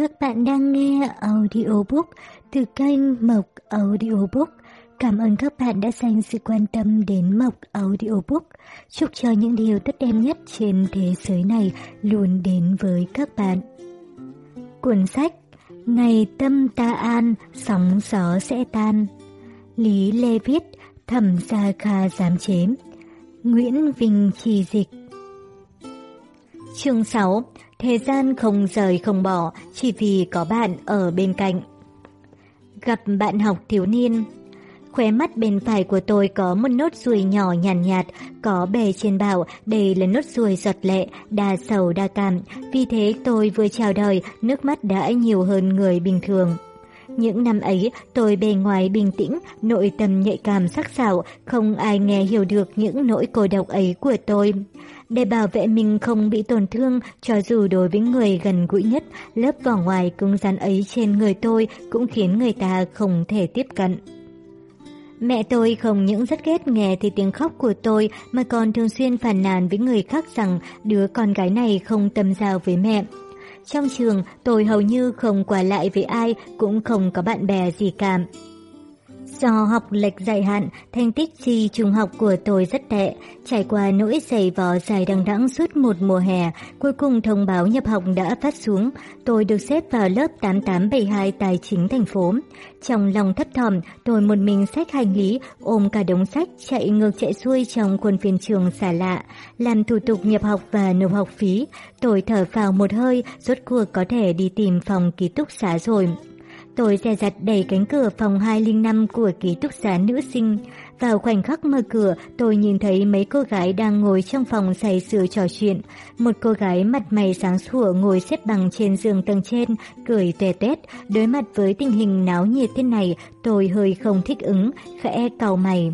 Các bạn đang nghe audiobook từ kênh Mộc Audiobook. Cảm ơn các bạn đã dành sự quan tâm đến Mộc Audiobook. Chúc cho những điều tốt đẹp nhất trên thế giới này luôn đến với các bạn. Cuốn sách Ngày tâm ta an, sóng gió sẽ tan. Lý Lê Viết, Thẩm Gia Kha giám chế. Nguyễn Vinh Trì Dịch Chương 6 Thời gian không rời không bỏ, chỉ vì có bạn ở bên cạnh. Gặp bạn học thiếu niên Khóe mắt bên phải của tôi có một nốt ruồi nhỏ nhàn nhạt, nhạt, có bề trên bảo đây là nốt ruồi giọt lệ, đa sầu đa cảm. Vì thế tôi vừa chào đời, nước mắt đã nhiều hơn người bình thường. Những năm ấy, tôi bề ngoài bình tĩnh, nội tâm nhạy cảm sắc sảo, không ai nghe hiểu được những nỗi cô độc ấy của tôi. Để bảo vệ mình không bị tổn thương, cho dù đối với người gần gũi nhất, lớp vỏ ngoài cứng rắn ấy trên người tôi cũng khiến người ta không thể tiếp cận. Mẹ tôi không những rất ghét nghe thì tiếng khóc của tôi mà còn thường xuyên phàn nàn với người khác rằng đứa con gái này không tâm giao với mẹ. Trong trường, tôi hầu như không qua lại với ai, cũng không có bạn bè gì cả. Do học lệch dài hạn, thành tích thi trung học của tôi rất tệ. Trải qua nỗi giày vò dài đằng đẵng suốt một mùa hè, cuối cùng thông báo nhập học đã phát xuống. Tôi được xếp vào lớp 8872 tài chính thành phố. Trong lòng thấp thỏm, tôi một mình xách hành lý, ôm cả đống sách, chạy ngược chạy xuôi trong khuôn viên trường xả lạ. Làm thủ tục nhập học và nộp học phí. Tôi thở vào một hơi, rốt cuộc có thể đi tìm phòng ký túc xá rồi. Tôi dè dặt đẩy cánh cửa phòng 205 của ký túc xá nữ sinh. Vào khoảnh khắc mở cửa, tôi nhìn thấy mấy cô gái đang ngồi trong phòng say sưa trò chuyện. Một cô gái mặt mày sáng sủa ngồi xếp bằng trên giường tầng trên, cười tè tét. Đối mặt với tình hình náo nhiệt thế này, tôi hơi không thích ứng, khẽ cau mày.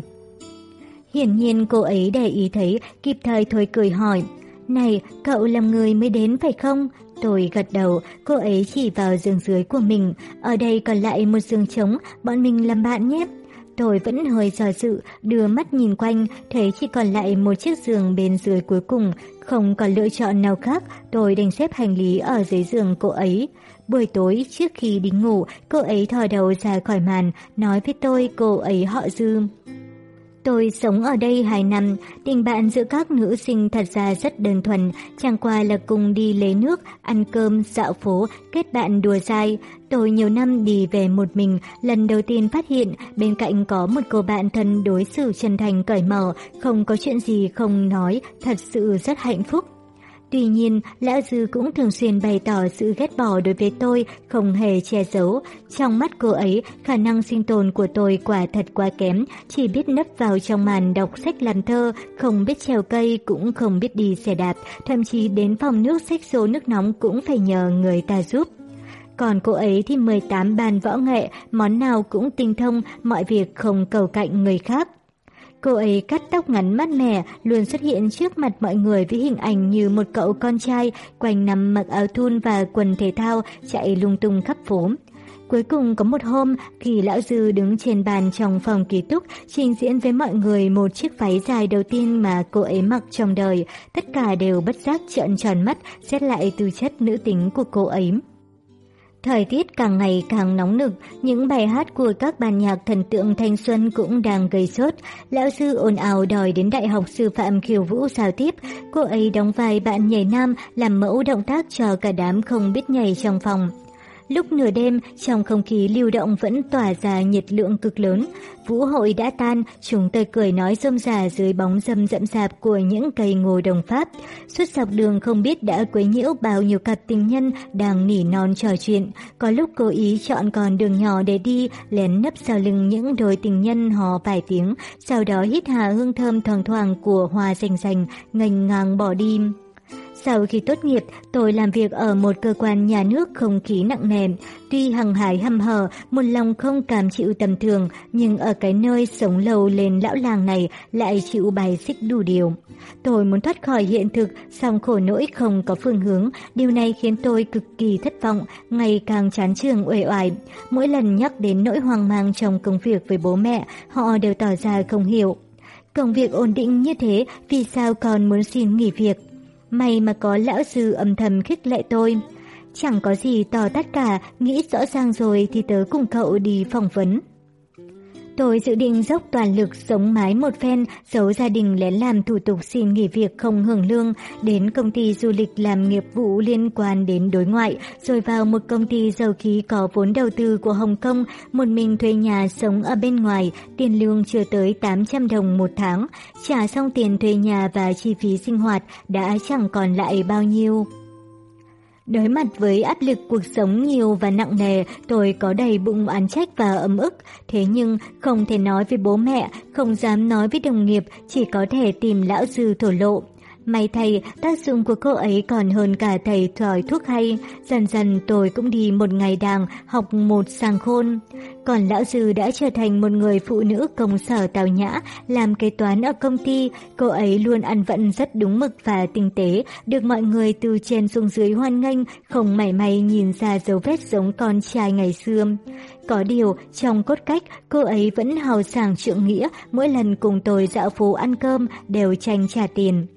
Hiển nhiên cô ấy để ý thấy, kịp thời thôi cười hỏi. Này, cậu làm người mới đến phải không? Tôi gật đầu, cô ấy chỉ vào giường dưới của mình. Ở đây còn lại một giường trống, bọn mình làm bạn nhé. Tôi vẫn hơi do dự, đưa mắt nhìn quanh, thấy chỉ còn lại một chiếc giường bên dưới cuối cùng. Không còn lựa chọn nào khác, tôi đành xếp hành lý ở dưới giường cô ấy. Buổi tối, trước khi đi ngủ, cô ấy thò đầu ra khỏi màn, nói với tôi cô ấy họ dư. Tôi sống ở đây 2 năm, tình bạn giữa các nữ sinh thật ra rất đơn thuần, chẳng qua là cùng đi lấy nước, ăn cơm, dạo phố, kết bạn đùa dai. Tôi nhiều năm đi về một mình, lần đầu tiên phát hiện bên cạnh có một cô bạn thân đối xử chân thành cởi mở, không có chuyện gì không nói, thật sự rất hạnh phúc. Tuy nhiên, Lão Dư cũng thường xuyên bày tỏ sự ghét bỏ đối với tôi, không hề che giấu. Trong mắt cô ấy, khả năng sinh tồn của tôi quả thật quá kém, chỉ biết nấp vào trong màn đọc sách làm thơ, không biết trèo cây, cũng không biết đi xe đạp, thậm chí đến phòng nước xách số nước nóng cũng phải nhờ người ta giúp. Còn cô ấy thì 18 bàn võ nghệ, món nào cũng tinh thông, mọi việc không cầu cạnh người khác. Cô ấy cắt tóc ngắn mát mẻ, luôn xuất hiện trước mặt mọi người với hình ảnh như một cậu con trai quanh nằm mặc áo thun và quần thể thao chạy lung tung khắp phố. Cuối cùng có một hôm, khi lão dư đứng trên bàn trong phòng ký túc, trình diễn với mọi người một chiếc váy dài đầu tiên mà cô ấy mặc trong đời, tất cả đều bất giác trợn tròn mắt, xét lại tư chất nữ tính của cô ấy. Thời tiết càng ngày càng nóng nực, những bài hát của các ban nhạc thần tượng thanh xuân cũng đang gây sốt. Lão sư ồn ào đòi đến Đại học Sư phạm khiêu vũ giao tiếp. Cô ấy đóng vai bạn nhảy nam làm mẫu động tác cho cả đám không biết nhảy trong phòng. Lúc nửa đêm, trong không khí lưu động vẫn tỏa ra nhiệt lượng cực lớn. Vũ hội đã tan, chúng tôi cười nói rôm rả dưới bóng râm rậm rạp của những cây ngô đồng Pháp. Suốt dọc đường không biết đã quấy nhiễu bao nhiêu cặp tình nhân đang nỉ non trò chuyện. Có lúc cố ý chọn con đường nhỏ để đi, lén nấp sau lưng những đôi tình nhân hò vài tiếng, sau đó hít hà hương thơm thoang thoảng của hoa rành rành, ngành ngang bỏ đi. Sau khi tốt nghiệp, tôi làm việc ở một cơ quan nhà nước không khí nặng nề. Tuy hằng hải hăm hở, một lòng không cảm chịu tầm thường, nhưng ở cái nơi sống lâu lên lão làng này lại chịu bài xích đủ điều. Tôi muốn thoát khỏi hiện thực, song khổ nỗi không có phương hướng. Điều này khiến tôi cực kỳ thất vọng, ngày càng chán trường uể oải. Mỗi lần nhắc đến nỗi hoang mang trong công việc với bố mẹ, họ đều tỏ ra không hiểu. Công việc ổn định như thế, vì sao còn muốn xin nghỉ việc? May mà có lão sư âm thầm khích lệ tôi. chẳng có gì to tất cả, nghĩ rõ ràng rồi thì tớ cùng cậu đi phỏng vấn. Tôi dự định dốc toàn lực sống mái một phen, giấu gia đình lén làm thủ tục xin nghỉ việc không hưởng lương, đến công ty du lịch làm nghiệp vụ liên quan đến đối ngoại, rồi vào một công ty dầu khí có vốn đầu tư của Hồng Kông, một mình thuê nhà sống ở bên ngoài, tiền lương chưa tới 800 đồng một tháng, trả xong tiền thuê nhà và chi phí sinh hoạt đã chẳng còn lại bao nhiêu. Đối mặt với áp lực cuộc sống nhiều và nặng nề, tôi có đầy bụng oán trách và ấm ức. Thế nhưng không thể nói với bố mẹ, không dám nói với đồng nghiệp, chỉ có thể tìm lão dư thổ lộ. May thầy, tác dụng của cô ấy còn hơn cả thầy thỏi thuốc hay. Dần dần tôi cũng đi một ngày đàng, học một sàng khôn. Còn lão sư đã trở thành một người phụ nữ công sở tào nhã, làm kế toán ở công ty. Cô ấy luôn ăn vận rất đúng mực và tinh tế, được mọi người từ trên xuống dưới hoan nghênh, không mảy may nhìn ra dấu vết giống con trai ngày xưa. Có điều, trong cốt cách, cô ấy vẫn hào sảng trượng nghĩa, mỗi lần cùng tôi dạo phố ăn cơm đều tranh trả tiền.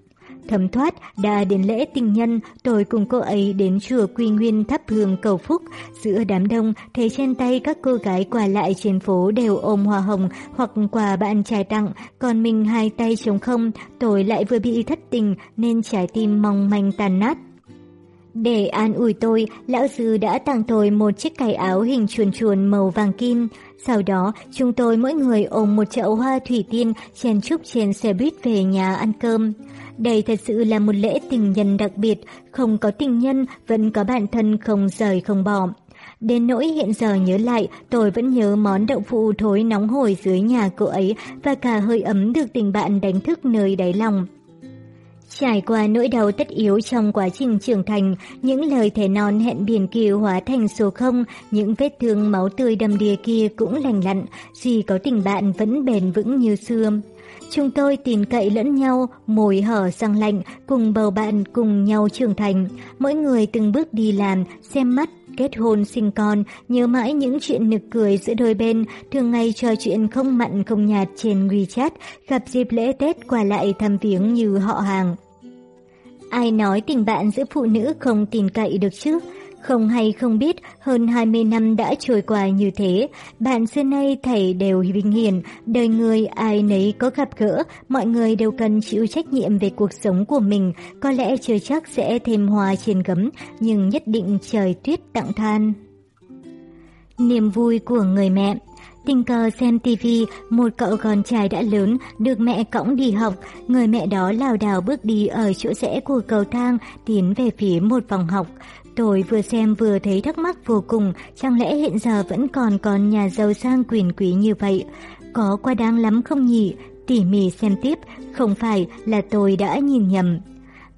Thấm thoát đã đến lễ tình nhân, tôi cùng cô ấy đến chùa Quy Nguyên thắp hương cầu phúc. Giữa đám đông, thấy trên tay các cô gái qua lại trên phố đều ôm hoa hồng hoặc quà bạn trai tặng, còn mình hai tay trống không, tôi lại vừa bị thất tình nên trái tim mong manh tàn nát. Để an ủi tôi, lão sư đã tặng tôi một chiếc cài áo hình chuồn chuồn màu vàng kim. Sau đó, chúng tôi mỗi người ôm một chậu hoa thủy tiên chen chúc trên xe buýt về nhà ăn cơm. Đây thật sự là một lễ tình nhân đặc biệt, không có tình nhân, vẫn có bạn thân không rời không bỏ. Đến nỗi hiện giờ nhớ lại, tôi vẫn nhớ món đậu phụ thối nóng hổi dưới nhà cô ấy và cả hơi ấm được tình bạn đánh thức nơi đáy lòng. Trải qua nỗi đau tất yếu trong quá trình trưởng thành, những lời thề non hẹn biển kia hóa thành số không, những vết thương máu tươi đầm đìa kia cũng lành lặn, gì có tình bạn vẫn bền vững như xưa. Chúng tôi tin cậy lẫn nhau, mồi hở sang lạnh, cùng bầu bạn cùng nhau trưởng thành. Mỗi người từng bước đi làm, xem mắt, kết hôn sinh con, nhớ mãi những chuyện nực cười giữa đôi bên, thường ngày trò chuyện không mặn không nhạt trên WeChat, gặp dịp lễ Tết qua lại thăm viếng như họ hàng. Ai nói tình bạn giữa phụ nữ không tin cậy được chứ? Không hay không biết, hơn 20 năm đã trôi qua như thế, bạn xưa nay thầy đều bình hiển, đời người ai nấy có gặp gỡ, mọi người đều cần chịu trách nhiệm về cuộc sống của mình, có lẽ trời chắc sẽ thêm hoa trên gấm, nhưng nhất định trời tuyết tặng than. Niềm vui của người mẹ. Tình cờ xem tivi, một cậu con trai đã lớn, được mẹ cõng đi học. Người mẹ đó lảo đảo bước đi ở chỗ rẽ của cầu thang, tiến về phía một phòng học. Tôi vừa xem vừa thấy thắc mắc vô cùng, chẳng lẽ hiện giờ vẫn còn còn nhà giàu sang quyền quý như vậy? Có quá đáng lắm không nhỉ? Tỉ mỉ xem tiếp, không phải là tôi đã nhìn nhầm.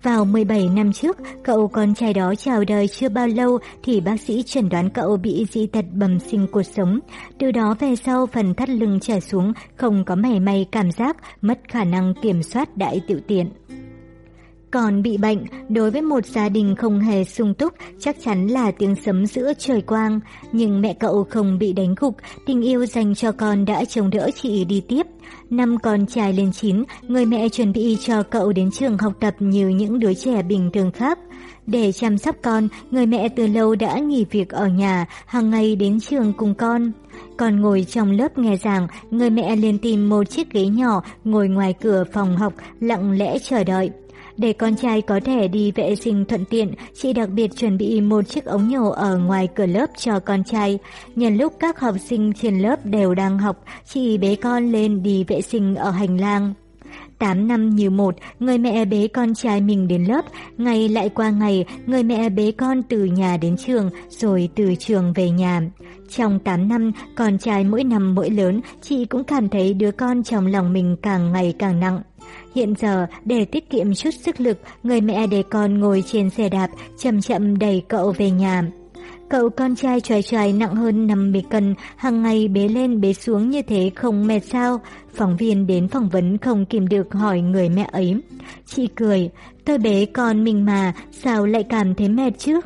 Vào 17 năm trước, cậu con trai đó chào đời chưa bao lâu thì bác sĩ chẩn đoán cậu bị dị tật bẩm sinh cuộc sống. Từ đó về sau phần thắt lưng trở xuống, không có mảy may cảm giác, mất khả năng kiểm soát đại tiểu tiện. Còn bị bệnh, đối với một gia đình không hề sung túc, chắc chắn là tiếng sấm giữa trời quang. Nhưng mẹ cậu không bị đánh gục, tình yêu dành cho con đã chống đỡ chị đi tiếp. Năm con trai lên chín, người mẹ chuẩn bị cho cậu đến trường học tập như những đứa trẻ bình thường khác. Để chăm sóc con, người mẹ từ lâu đã nghỉ việc ở nhà, hàng ngày đến trường cùng con. Còn ngồi trong lớp nghe giảng, người mẹ liền tìm một chiếc ghế nhỏ ngồi ngoài cửa phòng học, lặng lẽ chờ đợi. Để con trai có thể đi vệ sinh thuận tiện, chị đặc biệt chuẩn bị một chiếc ống nhổ ở ngoài cửa lớp cho con trai. Nhân lúc các học sinh trên lớp đều đang học, chị bế con lên đi vệ sinh ở hành lang. 8 năm như một, người mẹ bế con trai mình đến lớp, ngày lại qua ngày, người mẹ bế con từ nhà đến trường, rồi từ trường về nhà. Trong 8 năm, con trai mỗi năm mỗi lớn, chị cũng cảm thấy đứa con trong lòng mình càng ngày càng nặng. Hiện giờ, để tiết kiệm chút sức lực, người mẹ để con ngồi trên xe đạp, chậm chậm đẩy cậu về nhà. Cậu con trai tròi tròi nặng hơn 50 cân, hàng ngày bế lên bế xuống như thế không mệt sao? Phóng viên đến phỏng vấn không kìm được hỏi người mẹ ấy. Chị cười, tôi bế con mình mà, sao lại cảm thấy mệt chứ?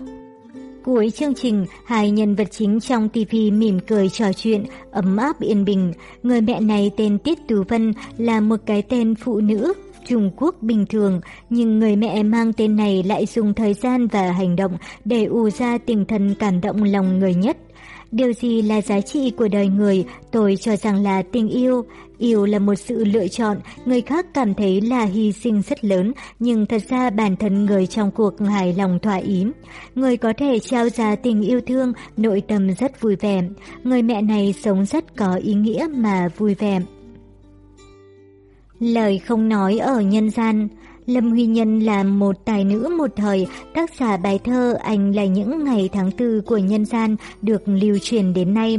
Cuối chương trình, hai nhân vật chính trong TV mỉm cười trò chuyện, ấm áp yên bình. Người mẹ này tên Tiết Tú Vân là một cái tên phụ nữ Trung Quốc bình thường, nhưng người mẹ mang tên này lại dùng thời gian và hành động để ù ra tình thần cảm động lòng người nhất. Điều gì là giá trị của đời người, tôi cho rằng là tình yêu. Yêu là một sự lựa chọn, người khác cảm thấy là hy sinh rất lớn, nhưng thật ra bản thân người trong cuộc hài lòng thỏa ý. Người có thể trao ra tình yêu thương, nội tâm rất vui vẻ. Người mẹ này sống rất có ý nghĩa mà vui vẻ. Lời không nói ở nhân gian Lâm Huy Nhân là một tài nữ một thời, tác giả bài thơ Anh là những ngày tháng tư của nhân gian được lưu truyền đến nay.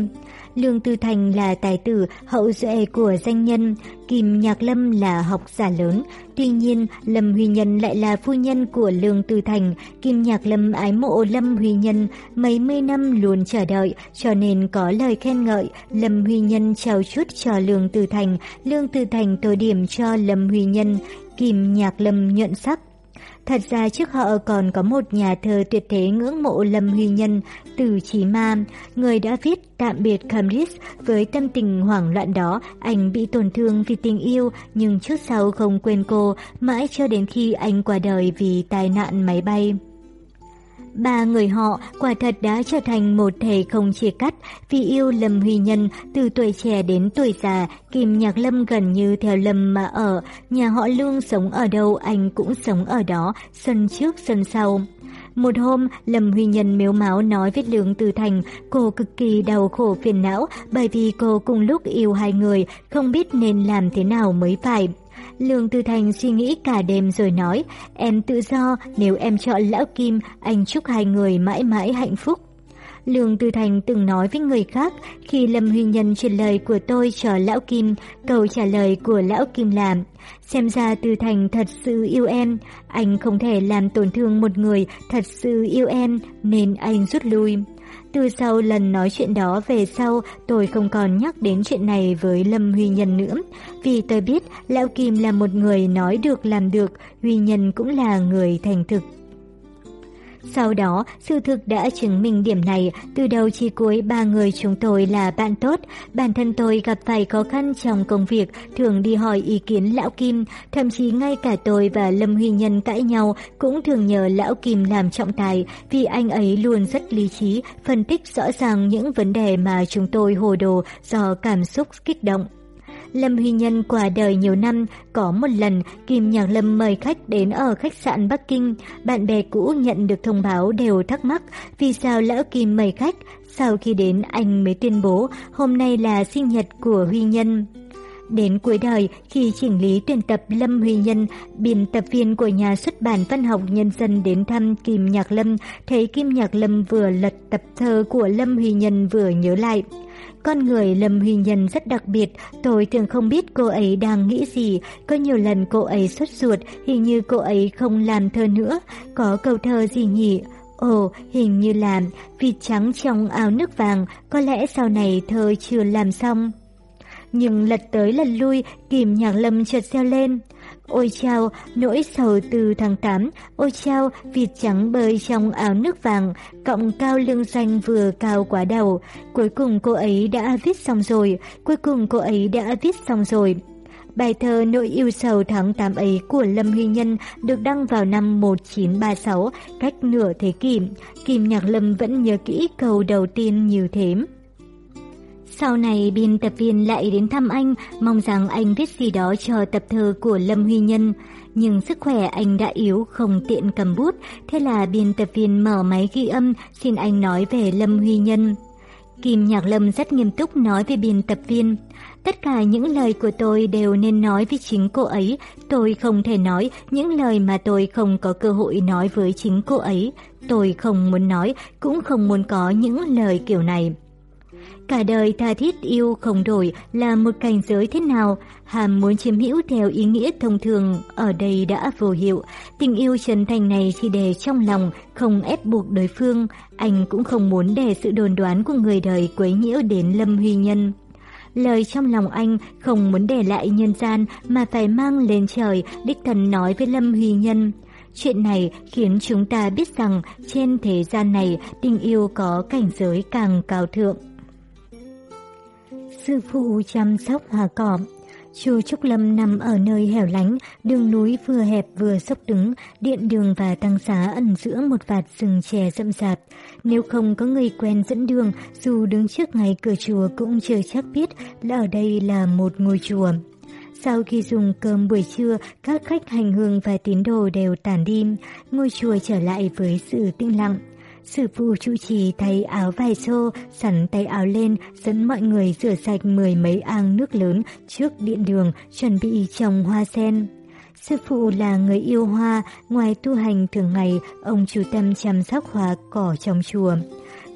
Lương Tư Thành là tài tử hậu duệ của danh nhân, Kim Nhạc Lâm là học giả lớn. Tuy nhiên, Lâm Huy Nhân lại là phu nhân của Lương Tư Thành. Kim Nhạc Lâm ái mộ Lâm Huy Nhân, mấy mươi năm luôn chờ đợi, cho nên có lời khen ngợi. Lâm Huy Nhân trao chút cho Lương Tư Thành, Lương Tư Thành tô điểm cho Lâm Huy Nhân. Kim Nhạc Lâm nhuận sắc. Thật ra trước họ còn có một nhà thơ tuyệt thế ngưỡng mộ Lâm Huy Nhân, từ Chí Ma, người đã viết tạm biệt Camris, với tâm tình hoảng loạn đó, anh bị tổn thương vì tình yêu nhưng trước sau không quên cô, mãi cho đến khi anh qua đời vì tai nạn máy bay. Ba người họ quả thật đã trở thành một thể không chia cắt vì yêu Lâm Huy Nhân từ tuổi trẻ đến tuổi già. Kim Nhạc Lâm gần như theo Lâm mà ở, nhà họ Lương sống ở đâu anh cũng sống ở đó, sân trước sân sau. Một hôm, Lâm Huy Nhân miếu máu nói với Lương Từ Thành, cô cực kỳ đau khổ phiền não bởi vì cô cùng lúc yêu hai người, không biết nên làm thế nào mới phải. Lương Tư Thành suy nghĩ cả đêm rồi nói, em tự do, nếu em chọn Lão Kim, anh chúc hai người mãi mãi hạnh phúc. Lương Tư Thành từng nói với người khác, khi Lâm Huy Nhân truyền lời của tôi cho Lão Kim, câu trả lời của Lão Kim là, xem ra Tư Thành thật sự yêu em, anh không thể làm tổn thương một người thật sự yêu em, nên anh rút lui. Từ sau lần nói chuyện đó về sau, tôi không còn nhắc đến chuyện này với Lâm Huy Nhân nữa. Vì tôi biết Lão Kim là một người nói được làm được, Huy Nhân cũng là người thành thực. Sau đó, sự thực đã chứng minh điểm này, từ đầu chi cuối ba người chúng tôi là bạn tốt. Bản thân tôi gặp phải khó khăn trong công việc, thường đi hỏi ý kiến Lão Kim, thậm chí ngay cả tôi và Lâm Huy Nhân cãi nhau cũng thường nhờ Lão Kim làm trọng tài, vì anh ấy luôn rất lý trí, phân tích rõ ràng những vấn đề mà chúng tôi hồ đồ do cảm xúc kích động. Lâm Huy Nhân qua đời nhiều năm, có một lần Kim Nhạc Lâm mời khách đến ở khách sạn Bắc Kinh. Bạn bè cũ nhận được thông báo đều thắc mắc vì sao lỡ Kim mời khách. Sau khi đến anh mới tuyên bố hôm nay là sinh nhật của Huy Nhân. Đến cuối đời, khi chỉnh lý tuyển tập Lâm Huy Nhân, biên tập viên của nhà xuất bản văn học nhân dân đến thăm Kim Nhạc Lâm, thấy Kim Nhạc Lâm vừa lật tập thơ của Lâm Huy Nhân vừa nhớ lại. Con người Lâm Huy Nhân rất đặc biệt, tôi thường không biết cô ấy đang nghĩ gì. Có nhiều lần cô ấy xuất ruột, hình như cô ấy không làm thơ nữa. Có câu thơ gì nhỉ? Ồ, hình như làm vịt trắng trong áo nước vàng, có lẽ sau này thơ chưa làm xong. Nhưng lật tới lật lui, kìm nhạc lâm chợt reo lên. Ôi chao, nỗi sầu từ tháng 8, ôi chao, vịt trắng bơi trong áo nước vàng, cọng cao lưng xanh vừa cao quá đầu. Cuối cùng cô ấy đã viết xong rồi, cuối cùng cô ấy đã viết xong rồi. Bài thơ Nỗi yêu sầu tháng 8 ấy của Lâm Huy Nhân được đăng vào năm 1936, cách nửa thế kỷ. Kim Nhạc Lâm vẫn nhớ kỹ câu đầu tiên như thế. Sau này biên tập viên lại đến thăm anh, mong rằng anh viết gì đó cho tập thơ của Lâm Huy Nhân. Nhưng sức khỏe anh đã yếu, không tiện cầm bút, thế là biên tập viên mở máy ghi âm, xin anh nói về Lâm Huy Nhân. Kim Nhạc Lâm rất nghiêm túc nói với biên tập viên. Tất cả những lời của tôi đều nên nói với chính cô ấy. Tôi không thể nói những lời mà tôi không có cơ hội nói với chính cô ấy. Tôi không muốn nói, cũng không muốn có những lời kiểu này. Cả đời tha thiết yêu không đổi là một cảnh giới thế nào, hàm muốn chiếm hữu theo ý nghĩa thông thường ở đây đã vô hiệu. Tình yêu chân thành này chỉ để trong lòng, không ép buộc đối phương. Anh cũng không muốn để sự đồn đoán của người đời quấy nhiễu đến Lâm Huy Nhân. Lời trong lòng anh không muốn để lại nhân gian mà phải mang lên trời, đích thần nói với Lâm Huy Nhân. Chuyện này khiến chúng ta biết rằng trên thế gian này tình yêu có cảnh giới càng cao thượng sư phụ chăm sóc hoa cỏ. Chùa Trúc Lâm nằm ở nơi hẻo lánh, đường núi vừa hẹp vừa dốc đứng, điện đường và tăng xá ẩn giữa một vạt rừng chè rậm rạp. Nếu không có người quen dẫn đường, dù đứng trước ngay cửa chùa cũng chưa chắc biết là ở đây là một ngôi chùa. Sau khi dùng cơm buổi trưa, các khách hành hương và tín đồ đều tản đi, ngôi chùa trở lại với sự tĩnh lặng. Sư phụ trụ trì thay áo vải xô, sẵn tay áo lên, dẫn mọi người rửa sạch mười mấy ang nước lớn trước điện đường, chuẩn bị trồng hoa sen. Sư phụ là người yêu hoa, ngoài tu hành thường ngày, ông chú tâm chăm sóc hoa cỏ trong chùa.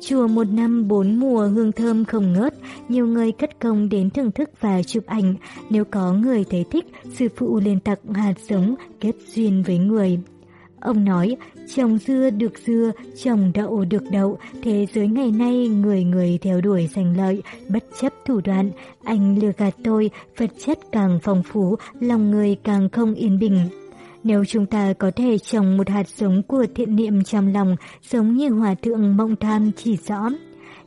Chùa một năm bốn mùa hương thơm không ngớt, nhiều người cất công đến thưởng thức và chụp ảnh. Nếu có người thấy thích, sư phụ lên tặng hạt giống kết duyên với người. Ông nói, trồng dưa được dưa, trồng đậu được đậu, thế giới ngày nay người người theo đuổi giành lợi, bất chấp thủ đoạn. Anh lừa gạt tôi, vật chất càng phong phú, lòng người càng không yên bình. Nếu chúng ta có thể trồng một hạt giống của thiện niệm trong lòng, giống như hòa thượng mộng tham chỉ rõ,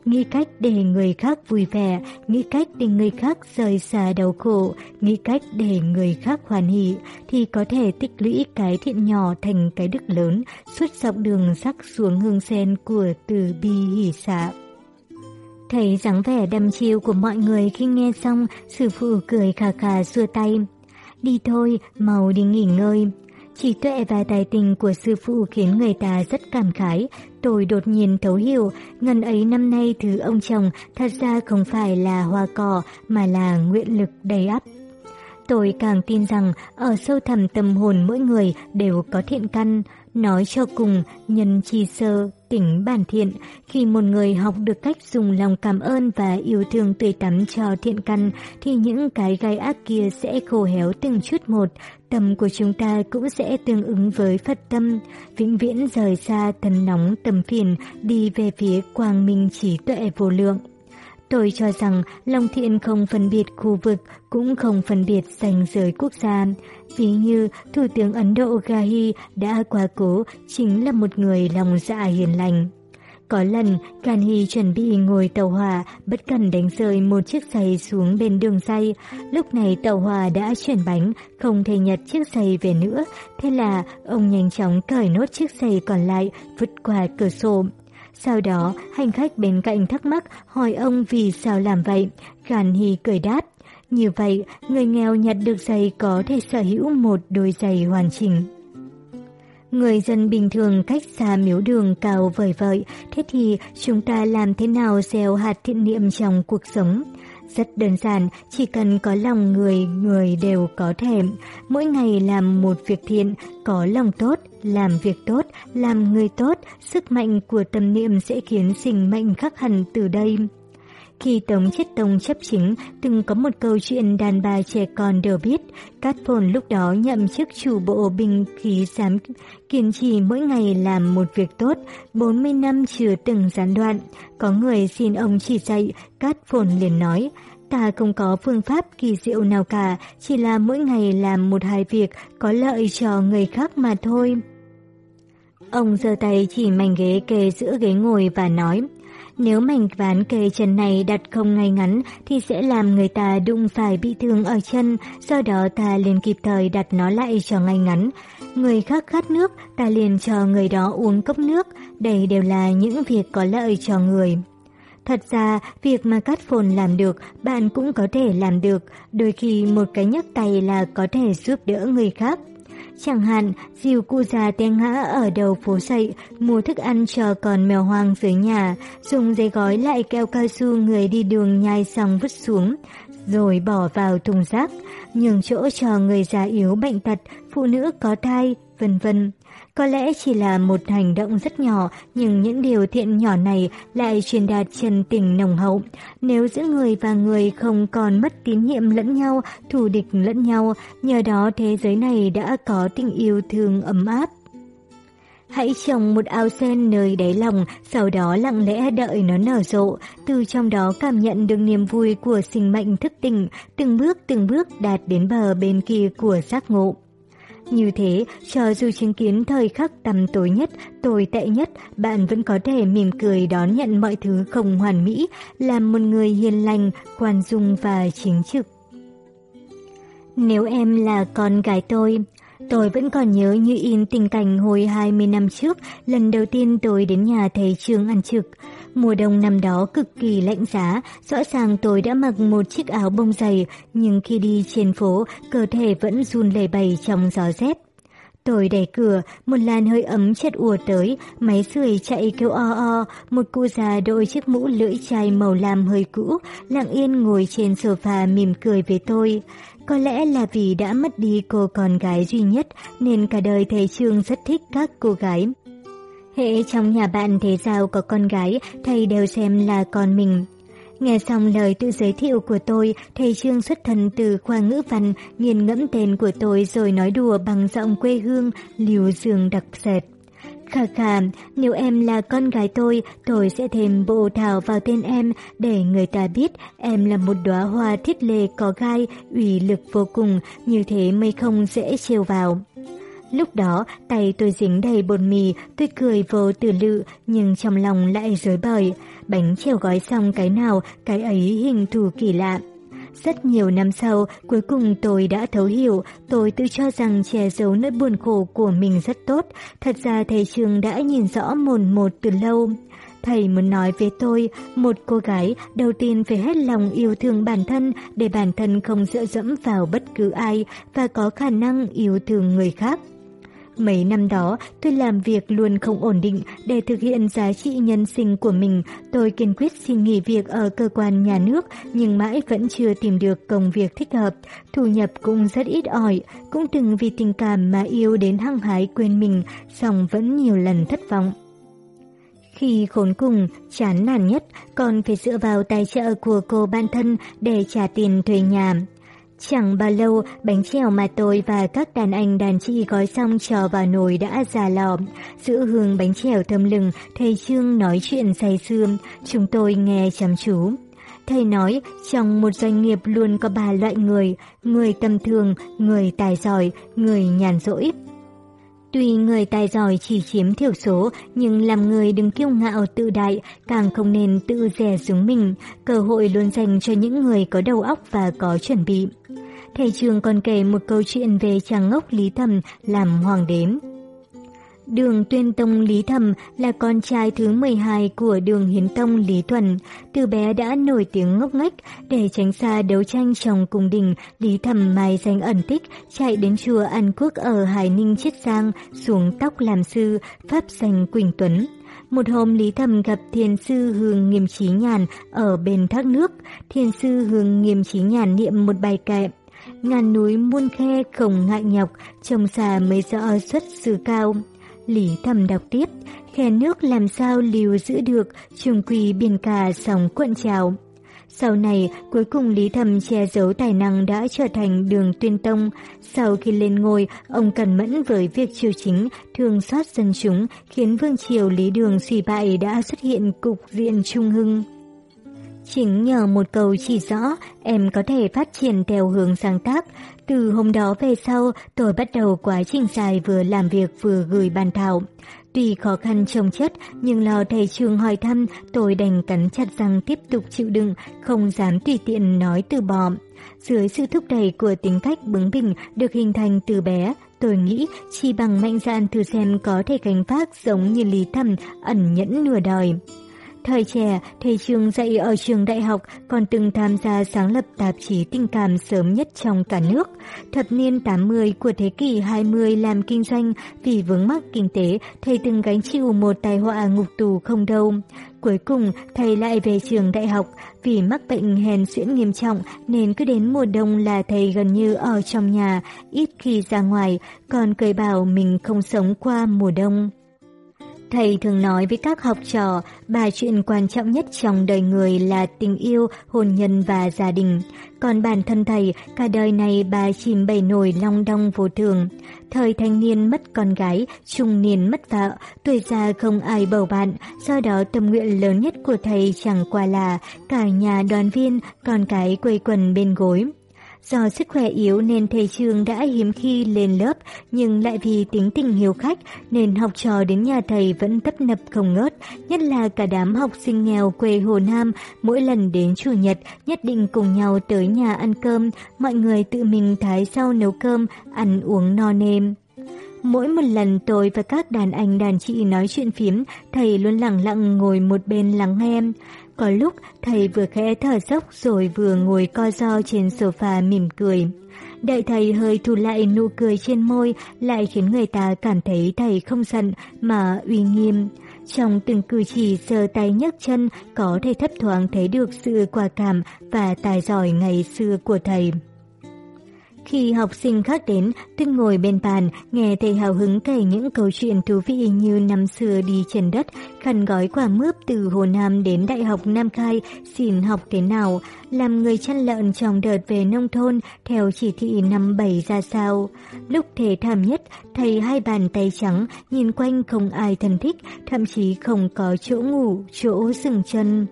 nghĩ cách để người khác vui vẻ, nghĩ cách để người khác rời xa đau khổ, nghĩ cách để người khác hoàn hỷ, thì có thể tích lũy cái thiện nhỏ thành cái đức lớn, suốt dọc đường sắc xuống hương sen của từ bi hỷ xạ. Thấy dáng vẻ đăm chiêu của mọi người khi nghe xong, sư phụ cười khà khà xua tay. Đi thôi, mau đi nghỉ ngơi. Trí tuệ và tài tình của sư phụ khiến người ta rất cảm khái. Tôi đột nhiên thấu hiểu, ngần ấy năm nay thứ ông chồng thật ra không phải là hoa cỏ mà là nguyện lực đầy ắp. Tôi càng tin rằng ở sâu thẳm tâm hồn mỗi người đều có thiện căn, nói cho cùng nhân chi sơ, tỉnh bản thiện. Khi một người học được cách dùng lòng cảm ơn và yêu thương tươi tắm cho thiện căn thì những cái gai ác kia sẽ khô héo từng chút một. Tâm của chúng ta cũng sẽ tương ứng với Phật tâm, vĩnh viễn rời xa tần nóng tầm phiền đi về phía quang minh trí tuệ vô lượng. Tôi cho rằng lòng thiện không phân biệt khu vực, cũng không phân biệt ranh giới quốc gia. Ví như Thủ tướng Ấn Độ Gahi đã qua cố chính là một người lòng dạ hiền lành. Có lần, gandhi chuẩn bị ngồi tàu hỏa, bất cần đánh rơi một chiếc giày xuống bên đường dây. Lúc này tàu hỏa đã chuyển bánh, không thể nhặt chiếc giày về nữa. Thế là ông nhanh chóng cởi nốt chiếc giày còn lại, vứt qua cửa sổ. Sau đó, hành khách bên cạnh thắc mắc hỏi ông vì sao làm vậy. Ganhi cười đáp. Như vậy, người nghèo nhặt được giày có thể sở hữu một đôi giày hoàn chỉnh. Người dân bình thường cách xa miếu đường cao vời vợi, thế thì chúng ta làm thế nào gieo hạt thiện niệm trong cuộc sống? Rất đơn giản, chỉ cần có lòng người, người đều có thể. Mỗi ngày làm một việc thiện, có lòng tốt, làm việc tốt, làm người tốt, sức mạnh của tâm niệm sẽ khiến sinh mệnh khắc hẳn từ đây. Khi Tống Chiết Tông chấp chính, từng có một câu chuyện đàn bà trẻ con đều biết. Cát Phồn lúc đó nhậm chức chủ bộ binh khí giám kiên trì mỗi ngày làm một việc tốt, 40 năm chưa từng gián đoạn. Có người xin ông chỉ dạy, Cát Phồn liền nói, ta không có phương pháp kỳ diệu nào cả, chỉ là mỗi ngày làm một hai việc có lợi cho người khác mà thôi. Ông giơ tay chỉ mảnh ghế kê giữa ghế ngồi và nói, nếu mảnh ván kề chân này đặt không ngay ngắn thì sẽ làm người ta đụng phải bị thương ở chân, do đó ta liền kịp thời đặt nó lại cho ngay ngắn. Người khác khát nước, ta liền cho người đó uống cốc nước, đây đều là những việc có lợi cho người. Thật ra, việc mà Cát Phồn làm được, bạn cũng có thể làm được, đôi khi một cái nhấc tay là có thể giúp đỡ người khác. Chẳng hạn, dìu cụ già té ngã ở đầu phố dậy mua thức ăn cho con mèo hoang dưới nhà, dùng giấy gói lại keo cao su người đi đường nhai xong vứt xuống, rồi bỏ vào thùng rác, nhường chỗ cho người già yếu bệnh tật, phụ nữ có thai, vân vân. Có lẽ chỉ là một hành động rất nhỏ, nhưng những điều thiện nhỏ này lại truyền đạt chân tình nồng hậu. Nếu giữa người và người không còn mất tín nhiệm lẫn nhau, thù địch lẫn nhau, nhờ đó thế giới này đã có tình yêu thương ấm áp. Hãy trồng một ao sen nơi đáy lòng, sau đó lặng lẽ đợi nó nở rộ, từ trong đó cảm nhận được niềm vui của sinh mệnh thức tỉnh, từng bước từng bước đạt đến bờ bên kia của giác ngộ. Như thế, cho dù chứng kiến thời khắc tầm tối nhất, tồi tệ nhất, bạn vẫn có thể mỉm cười đón nhận mọi thứ không hoàn mỹ, làm một người hiền lành, khoan dung và chính trực. Nếu em là con gái tôi, tôi vẫn còn nhớ như in tình cảnh hồi 20 năm trước, lần đầu tiên tôi đến nhà thầy Trương ăn trực. Mùa đông năm đó cực kỳ lạnh giá, rõ ràng tôi đã mặc một chiếc áo bông dày, nhưng khi đi trên phố, cơ thể vẫn run lẩy bẩy trong gió rét. Tôi đẩy cửa, một làn hơi ấm chất ùa tới, máy sưởi chạy kêu o o, một cô già đội chiếc mũ lưỡi chai màu lam hơi cũ, lặng yên ngồi trên sofa mỉm cười với tôi. Có lẽ là vì đã mất đi cô con gái duy nhất nên cả đời thầy Trương rất thích các cô gái. Hệ trong nhà bạn thế giao có con gái, thầy đều xem là con mình. Nghe xong lời tự giới thiệu của tôi, thầy Trương xuất thân từ khoa ngữ văn, nghiền ngẫm tên của tôi rồi nói đùa bằng giọng quê hương, liều giường đặc sệt. Khà khà, nếu em là con gái tôi, tôi sẽ thêm bộ thảo vào tên em để người ta biết em là một đóa hoa thiết lệ có gai, ủy lực vô cùng, như thế mới không dễ trêu vào. Lúc đó, tay tôi dính đầy bột mì, tôi cười vô từ lự, nhưng trong lòng lại rối bời. Bánh treo gói xong cái nào, cái ấy hình thù kỳ lạ. Rất nhiều năm sau, cuối cùng tôi đã thấu hiểu, tôi tự cho rằng che giấu nỗi buồn khổ của mình rất tốt. Thật ra thầy trường đã nhìn rõ mồn một từ lâu. Thầy muốn nói với tôi, một cô gái đầu tiên phải hết lòng yêu thương bản thân để bản thân không dựa dẫm vào bất cứ ai và có khả năng yêu thương người khác. Mấy năm đó, tôi làm việc luôn không ổn định để thực hiện giá trị nhân sinh của mình. Tôi kiên quyết xin nghỉ việc ở cơ quan nhà nước, nhưng mãi vẫn chưa tìm được công việc thích hợp. Thu nhập cũng rất ít ỏi, cũng từng vì tình cảm mà yêu đến hăng hái quên mình, song vẫn nhiều lần thất vọng. Khi khốn cùng, chán nản nhất, còn phải dựa vào tài trợ của cô bạn thân để trả tiền thuê nhà. Chẳng bao lâu, bánh trèo mà tôi và các đàn anh đàn chị gói xong cho vào nồi đã già lò. giữa hương bánh trèo thơm lừng, thầy Trương nói chuyện say sưa, chúng tôi nghe chăm chú. Thầy nói, trong một doanh nghiệp luôn có ba loại người, người tầm thường, người tài giỏi, người nhàn rỗi. Tuy người tài giỏi chỉ chiếm thiểu số, nhưng làm người đừng kiêu ngạo tự đại, càng không nên tự rẻ xuống mình. Cơ hội luôn dành cho những người có đầu óc và có chuẩn bị. Thầy trường còn kể một câu chuyện về chàng ngốc Lý Thầm làm hoàng đế. Đường Tuyên Tông Lý Thầm là con trai thứ 12 của đường Hiến Tông Lý Thuần. Từ bé đã nổi tiếng ngốc nghếch, để tránh xa đấu tranh trong cung đình, Lý Thầm mai danh ẩn tích, chạy đến chùa An Quốc ở Hải Ninh Chiết Giang, xuống tóc làm sư, pháp danh Quỳnh Tuấn. Một hôm Lý Thầm gặp thiền sư Hương Nghiêm Trí Nhàn ở bên thác nước. Thiền sư Hương Nghiêm Trí Nhàn niệm một bài kệ ngàn núi muôn khe không ngại nhọc, trồng xà mới rõ xuất xứ cao. Lý thầm đọc tiếp, khe nước làm sao lưu giữ được, trùng quỳ biển cả sóng cuộn trào. Sau này, cuối cùng Lý Thầm che giấu tài năng đã trở thành đường tuyên tông. Sau khi lên ngôi, ông cẩn mẫn với việc triều chính, thường xót dân chúng, khiến vương triều Lý Đường suy bại đã xuất hiện cục diện trung hưng. Chính nhờ một câu chỉ rõ, em có thể phát triển theo hướng sáng tác. Từ hôm đó về sau, tôi bắt đầu quá trình dài vừa làm việc vừa gửi bàn thảo. Tuy khó khăn trồng chất, nhưng lo thầy trường hỏi thăm, tôi đành cắn chặt răng tiếp tục chịu đựng, không dám tùy tiện nói từ bỏ. Dưới sự thúc đẩy của tính cách bướng bỉnh được hình thành từ bé, tôi nghĩ chỉ bằng mạnh dạn thử xem có thể gánh phát giống như Lý Thầm ẩn nhẫn nửa đời. Thời trẻ, thầy trường dạy ở trường đại học còn từng tham gia sáng lập tạp chí tình cảm sớm nhất trong cả nước. Thập niên 80 của thế kỷ 20 làm kinh doanh vì vướng mắc kinh tế, thầy từng gánh chịu một tai họa ngục tù không đâu. Cuối cùng, thầy lại về trường đại học, vì mắc bệnh hèn xuyễn nghiêm trọng nên cứ đến mùa đông là thầy gần như ở trong nhà, ít khi ra ngoài, còn cười bảo mình không sống qua mùa đông. Thầy thường nói với các học trò, ba chuyện quan trọng nhất trong đời người là tình yêu, hôn nhân và gia đình. Còn bản thân thầy, cả đời này bà chìm bầy nổi long đong vô thường. Thời thanh niên mất con gái, trung niên mất vợ, tuổi già không ai bầu bạn, do đó tâm nguyện lớn nhất của thầy chẳng qua là cả nhà đoàn viên, con cái quây quần bên gối. Do sức khỏe yếu nên thầy trường đã hiếm khi lên lớp, nhưng lại vì tính tình hiếu khách nên học trò đến nhà thầy vẫn tấp nập không ngớt, nhất là cả đám học sinh nghèo quê Hồ Nam, mỗi lần đến Chủ nhật nhất định cùng nhau tới nhà ăn cơm, mọi người tự mình thái sau nấu cơm, ăn uống no nêm. Mỗi một lần tôi và các đàn anh đàn chị nói chuyện phím, thầy luôn lặng lặng ngồi một bên lắng nghe. Có lúc thầy vừa khẽ thở dốc rồi vừa ngồi co ro trên sofa mỉm cười. Đại thầy hơi thu lại nụ cười trên môi, lại khiến người ta cảm thấy thầy không giận mà uy nghiêm. Trong từng cử chỉ sờ tay nhấc chân, có thể thấp thoáng thấy được sự quả cảm và tài giỏi ngày xưa của thầy. Khi học sinh khác đến, tôi ngồi bên bàn, nghe thầy hào hứng kể những câu chuyện thú vị như năm xưa đi trên đất, khăn gói quả mướp từ Hồ Nam đến Đại học Nam Khai, xin học thế nào, làm người chăn lợn trong đợt về nông thôn theo chỉ thị năm bảy ra sao. Lúc thế thảm nhất, thầy hai bàn tay trắng, nhìn quanh không ai thân thích, thậm chí không có chỗ ngủ, chỗ dừng chân.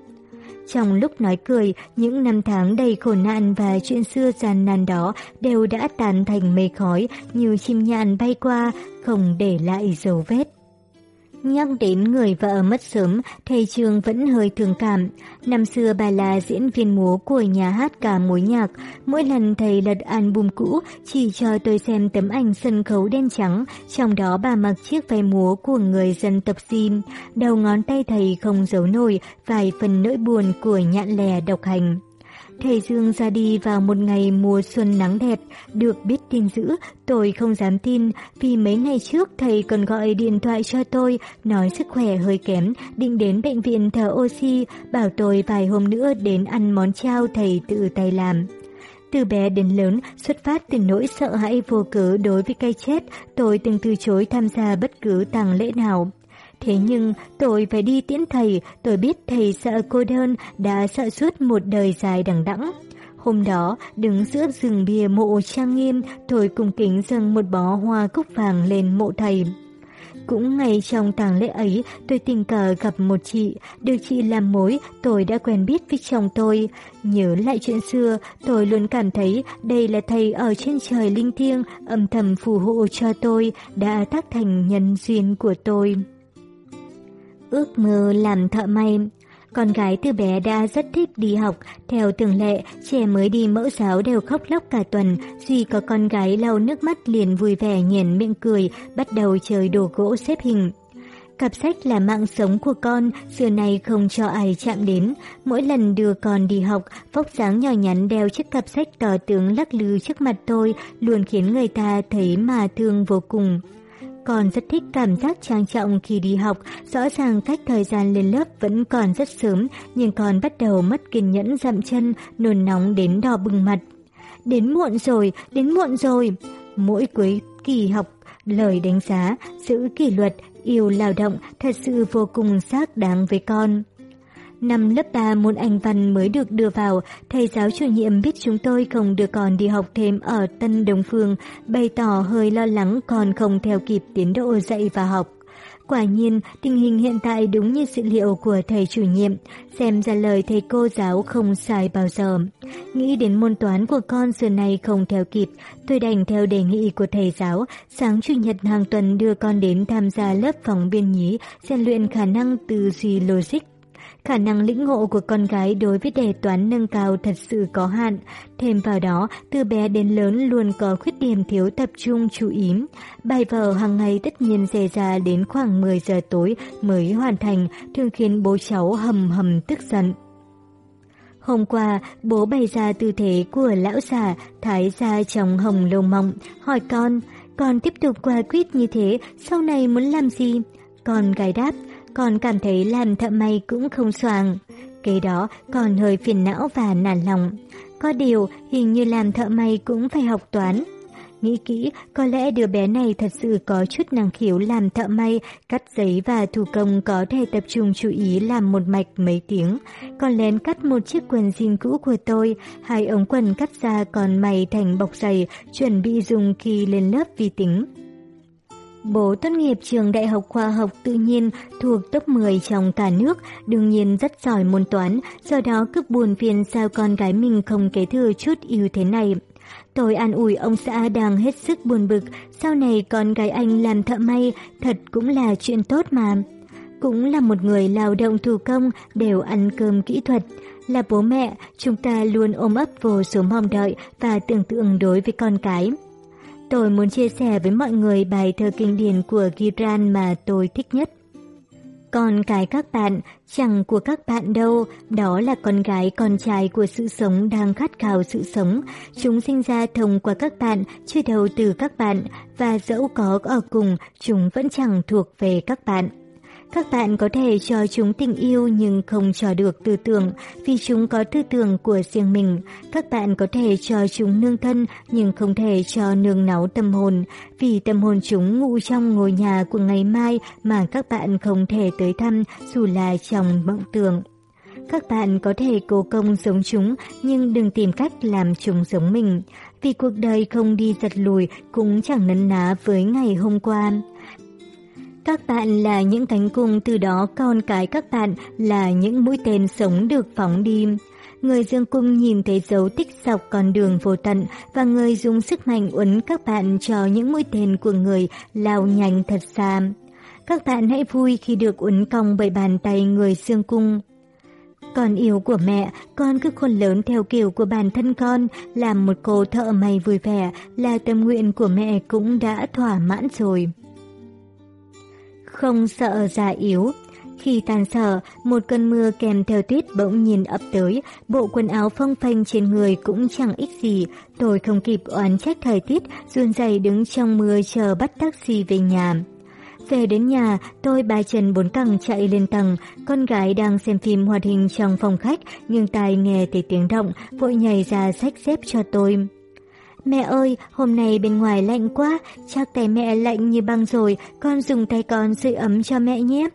Trong lúc nói cười, những năm tháng đầy khổ nạn và chuyện xưa gian nan đó đều đã tan thành mây khói như chim nhạn bay qua, không để lại dấu vết. Nhắc đến người vợ mất sớm, thầy trường vẫn hơi thương cảm. Năm xưa bà là diễn viên múa của nhà hát cả mối nhạc. Mỗi lần thầy lật album cũ, chỉ cho tôi xem tấm ảnh sân khấu đen trắng, trong đó bà mặc chiếc váy múa của người dân tập xin. Đầu ngón tay thầy không giấu nổi vài phần nỗi buồn của nhạn lè độc hành. Thầy Dương ra đi vào một ngày mùa xuân nắng đẹp, được biết tin dữ, tôi không dám tin, vì mấy ngày trước thầy còn gọi điện thoại cho tôi, nói sức khỏe hơi kém, định đến bệnh viện thở oxy, bảo tôi vài hôm nữa đến ăn món trao thầy tự tay làm. Từ bé đến lớn, xuất phát từ nỗi sợ hãi vô cớ đối với cây chết, tôi từng từ chối tham gia bất cứ tang lễ nào. Thế nhưng tôi phải đi tiễn thầy, tôi biết thầy sợ cô đơn, đã sợ suốt một đời dài đằng đẵng. Hôm đó, đứng giữa rừng bia mộ trang nghiêm, tôi cùng kính dâng một bó hoa cúc vàng lên mộ thầy. Cũng ngay trong tàng lễ ấy, tôi tình cờ gặp một chị, được chị làm mối, tôi đã quen biết với chồng tôi. Nhớ lại chuyện xưa, tôi luôn cảm thấy đây là thầy ở trên trời linh thiêng, âm thầm phù hộ cho tôi, đã tác thành nhân duyên của tôi ước mơ làm thợ may. Con gái từ bé đã rất thích đi học, theo thường lệ, trẻ mới đi mẫu giáo đều khóc lóc cả tuần, duy có con gái lau nước mắt liền vui vẻ nhoẻn miệng cười, bắt đầu chơi đồ gỗ xếp hình. Cặp sách là mạng sống của con, xưa nay không cho ai chạm đến. Mỗi lần đưa con đi học, vóc dáng nhỏ nhắn đeo chiếc cặp sách to tướng lắc lư trước mặt tôi, luôn khiến người ta thấy mà thương vô cùng. Con rất thích cảm giác trang trọng khi đi học, rõ ràng cách thời gian lên lớp vẫn còn rất sớm, nhưng con bắt đầu mất kiên nhẫn dậm chân, nôn nóng đến đỏ bừng mặt. Đến muộn rồi, đến muộn rồi. Mỗi cuối kỳ học, lời đánh giá, giữ kỷ luật, yêu lao động thật sự vô cùng xác đáng với con. Năm lớp 3 môn Anh văn mới được đưa vào, thầy giáo chủ nhiệm biết chúng tôi không được còn đi học thêm ở Tân Đồng Phương, bày tỏ hơi lo lắng còn không theo kịp tiến độ dạy và học. Quả nhiên, tình hình hiện tại đúng như sự liệu của thầy chủ nhiệm, xem ra lời thầy cô giáo không sai bao giờ. Nghĩ đến môn toán của con giờ này không theo kịp, tôi đành theo đề nghị của thầy giáo, sáng chủ nhật hàng tuần đưa con đến tham gia lớp phòng biên nhí, rèn luyện khả năng tư duy logic Khả năng lĩnh ngộ của con gái đối với đề toán nâng cao thật sự có hạn. Thêm vào đó, từ bé đến lớn luôn có khuyết điểm thiếu tập trung chú ý. Bài vở hàng ngày tất nhiên dè ra đến khoảng 10 giờ tối mới hoàn thành, thường khiến bố cháu hầm hầm tức giận. Hôm qua, bố bày ra tư thế của lão già thái ra trong hồng lầu mộng, hỏi con, con tiếp tục qua quýt như thế, sau này muốn làm gì? Con gái đáp, còn cảm thấy làm thợ may cũng không soàng. Kế đó còn hơi phiền não và nản lòng. Có điều, hình như làm thợ may cũng phải học toán. Nghĩ kỹ, có lẽ đứa bé này thật sự có chút năng khiếu làm thợ may, cắt giấy và thủ công có thể tập trung chú ý làm một mạch mấy tiếng. Còn lén cắt một chiếc quần jean cũ của tôi, hai ống quần cắt ra còn mày thành bọc giày, chuẩn bị dùng khi lên lớp vi tính. Bố tốt nghiệp trường Đại học Khoa học Tự nhiên thuộc top 10 trong cả nước, đương nhiên rất giỏi môn toán, do đó cực buồn phiền sao con gái mình không kế thừa chút ưu thế này. Tôi an ủi ông xã đang hết sức buồn bực, sau này con gái anh làm thợ may, thật cũng là chuyện tốt mà. Cũng là một người lao động thủ công, đều ăn cơm kỹ thuật. Là bố mẹ, chúng ta luôn ôm ấp vô số mong đợi và tưởng tượng đối với con cái. Tôi muốn chia sẻ với mọi người bài thơ kinh điển của Gibran mà tôi thích nhất. Còn cái các bạn, chẳng của các bạn đâu, đó là con gái con trai của sự sống đang khát khao sự sống. Chúng sinh ra thông qua các bạn, chưa đầu từ các bạn, và dẫu có ở cùng, chúng vẫn chẳng thuộc về các bạn. Các bạn có thể cho chúng tình yêu nhưng không cho được tư tưởng, vì chúng có tư tưởng của riêng mình. Các bạn có thể cho chúng nương thân nhưng không thể cho nương náu tâm hồn, vì tâm hồn chúng ngủ trong ngôi nhà của ngày mai mà các bạn không thể tới thăm dù là trong mộng tưởng. Các bạn có thể cố công giống chúng nhưng đừng tìm cách làm chúng giống mình, vì cuộc đời không đi giật lùi cũng chẳng nấn ná với ngày hôm qua. Các bạn là những cánh cung từ đó con cái các bạn là những mũi tên sống được phóng đi. Người dương cung nhìn thấy dấu tích dọc con đường vô tận và người dùng sức mạnh uốn các bạn cho những mũi tên của người lao nhanh thật xa. Các bạn hãy vui khi được uốn cong bởi bàn tay người dương cung. Con yêu của mẹ, con cứ khôn lớn theo kiểu của bản thân con, làm một cô thợ may vui vẻ là tâm nguyện của mẹ cũng đã thỏa mãn rồi không sợ già yếu. Khi tan sở, một cơn mưa kèm theo tuyết bỗng nhìn ập tới, bộ quần áo phong phanh trên người cũng chẳng ích gì. Tôi không kịp oán trách thời tiết, run rẩy đứng trong mưa chờ bắt taxi về nhà. Về đến nhà, tôi ba chân bốn cẳng chạy lên tầng, con gái đang xem phim hoạt hình trong phòng khách, nhưng tai nghe thấy tiếng động, vội nhảy ra sách xếp cho tôi. Mẹ ơi, hôm nay bên ngoài lạnh quá, chắc tay mẹ lạnh như băng rồi, con dùng tay con giữ ấm cho mẹ nhé.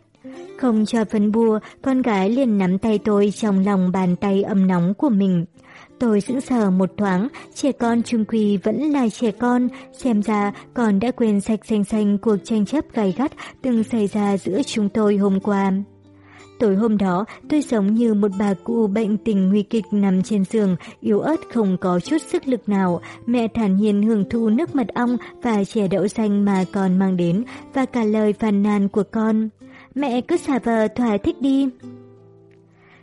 Không cho phân bua, con gái liền nắm tay tôi trong lòng bàn tay ấm nóng của mình. Tôi sững sờ một thoáng, trẻ con trung quỳ vẫn là trẻ con, xem ra con đã quên sạch xanh xanh cuộc tranh chấp gay gắt từng xảy ra giữa chúng tôi hôm qua. Tối hôm đó, tôi sống như một bà cụ bệnh tình nguy kịch nằm trên giường, yếu ớt không có chút sức lực nào. Mẹ thản nhiên hưởng thụ nước mật ong và chè đậu xanh mà con mang đến và cả lời phàn nàn của con. Mẹ cứ xả vờ thỏa thích đi.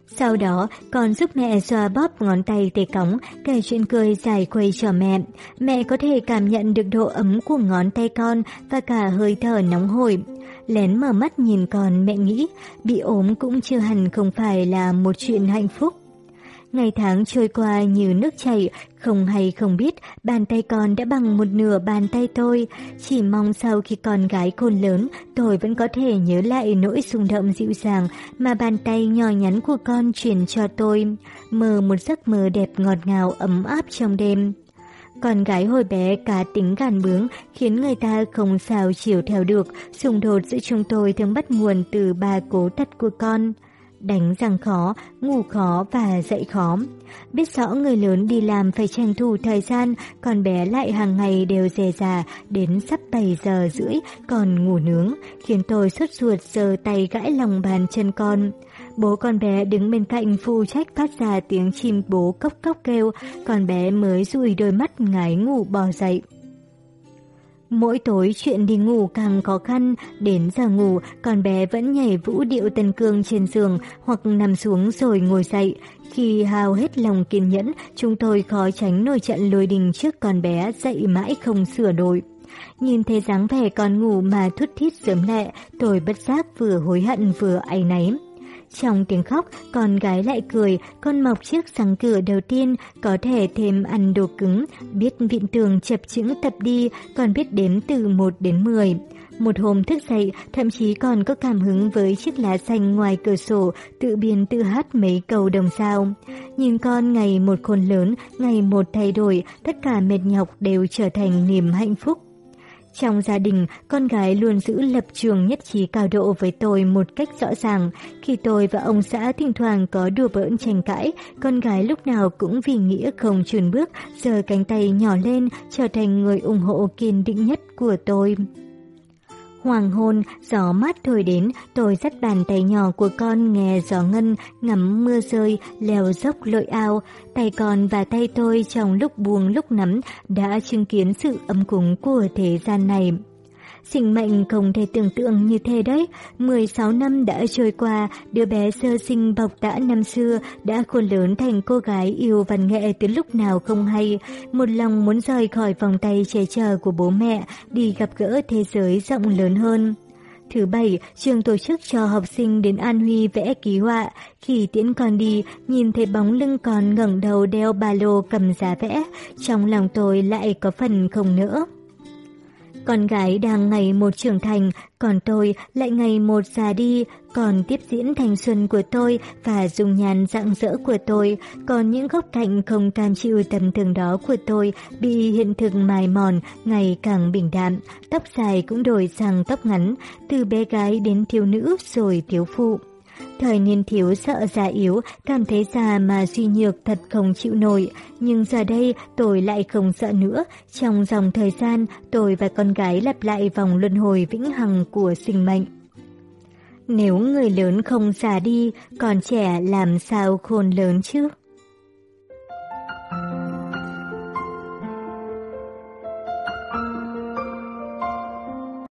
Sau đó, con giúp mẹ xoa bóp ngón tay tê cống, kể chuyện cười dài quay cho mẹ. Mẹ có thể cảm nhận được độ ấm của ngón tay con và cả hơi thở nóng hổi. Lén mở mắt nhìn con mẹ nghĩ, bị ốm cũng chưa hẳn không phải là một chuyện hạnh phúc. Ngày tháng trôi qua như nước chảy, không hay không biết, bàn tay con đã bằng một nửa bàn tay tôi. Chỉ mong sau khi con gái khôn lớn, tôi vẫn có thể nhớ lại nỗi xung động dịu dàng mà bàn tay nhỏ nhắn của con truyền cho tôi. Mơ một giấc mơ đẹp ngọt ngào ấm áp trong đêm. Con gái hồi bé cá tính gàn bướng khiến người ta không sao chiều theo được, xung đột giữa chúng tôi thường bắt nguồn từ ba cố tật của con đánh răng khó, ngủ khó và dậy khó. Biết rõ người lớn đi làm phải tranh thủ thời gian, còn bé lại hàng ngày đều dè già đến sắp 7 giờ rưỡi còn ngủ nướng, khiến tôi sốt ruột giơ tay gãi lòng bàn chân con. Bố con bé đứng bên cạnh phụ trách phát ra tiếng chim bố cốc cốc kêu, con bé mới dụi đôi mắt ngái ngủ bò dậy. Mỗi tối chuyện đi ngủ càng khó khăn, đến giờ ngủ con bé vẫn nhảy vũ điệu tân cương trên giường hoặc nằm xuống rồi ngồi dậy. Khi hao hết lòng kiên nhẫn, chúng tôi khó tránh nổi trận lôi đình trước con bé dậy mãi không sửa đổi. Nhìn thấy dáng vẻ con ngủ mà thút thít sớm lẹ, tôi bất giác vừa hối hận vừa áy náy. Trong tiếng khóc, con gái lại cười, con mọc chiếc răng cửa đầu tiên, có thể thêm ăn đồ cứng, biết vịn tường chập chững tập đi, còn biết đếm từ 1 đến 10. Một hôm thức dậy, thậm chí còn có cảm hứng với chiếc lá xanh ngoài cửa sổ, tự biên tự hát mấy câu đồng sao. Nhìn con ngày một khôn lớn, ngày một thay đổi, tất cả mệt nhọc đều trở thành niềm hạnh phúc. Trong gia đình, con gái luôn giữ lập trường nhất trí cao độ với tôi một cách rõ ràng. Khi tôi và ông xã thỉnh thoảng có đùa bỡn tranh cãi, con gái lúc nào cũng vì nghĩa không chùn bước, giơ cánh tay nhỏ lên, trở thành người ủng hộ kiên định nhất của tôi. Hoàng hôn, gió mát thổi đến, tôi dắt bàn tay nhỏ của con nghe gió ngân, ngắm mưa rơi, leo dốc lội ao. Tay con và tay tôi trong lúc buông lúc nắm đã chứng kiến sự ấm cúng của thế gian này. Sinh mệnh không thể tưởng tượng như thế đấy. 16 năm đã trôi qua, đứa bé sơ sinh bọc tã năm xưa đã khôn lớn thành cô gái yêu văn nghệ từ lúc nào không hay. Một lòng muốn rời khỏi vòng tay che chở của bố mẹ, đi gặp gỡ thế giới rộng lớn hơn. Thứ bảy, trường tổ chức cho học sinh đến An Huy vẽ ký họa. Khi tiễn con đi, nhìn thấy bóng lưng con ngẩng đầu đeo ba lô cầm giá vẽ. Trong lòng tôi lại có phần không nữa. Con gái đang ngày một trưởng thành, còn tôi lại ngày một già đi, còn tiếp diễn thanh xuân của tôi và dùng nhàn rạng rỡ của tôi, còn những góc cạnh không can chịu tầm thường đó của tôi bị hiện thực mài mòn ngày càng bình đạm, tóc dài cũng đổi sang tóc ngắn, từ bé gái đến thiếu nữ rồi thiếu phụ. Thời niên thiếu sợ già yếu, cảm thấy già mà suy nhược thật không chịu nổi. Nhưng giờ đây tôi lại không sợ nữa. Trong dòng thời gian, tôi và con gái lặp lại vòng luân hồi vĩnh hằng của sinh mệnh. Nếu người lớn không già đi, còn trẻ làm sao khôn lớn chứ?